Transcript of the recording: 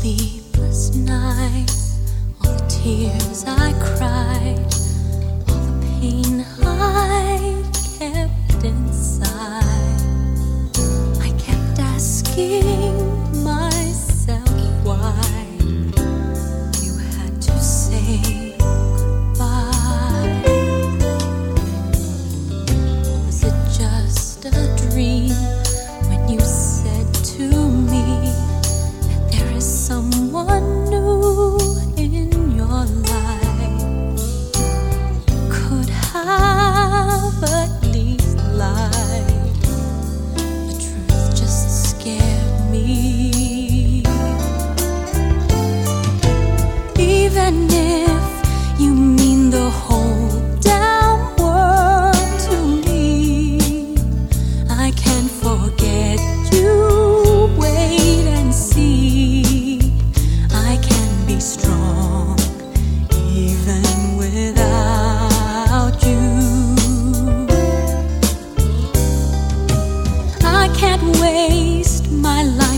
sleepless nights, all the tears I cried, all the pain I kept inside. I kept asking. waste my life.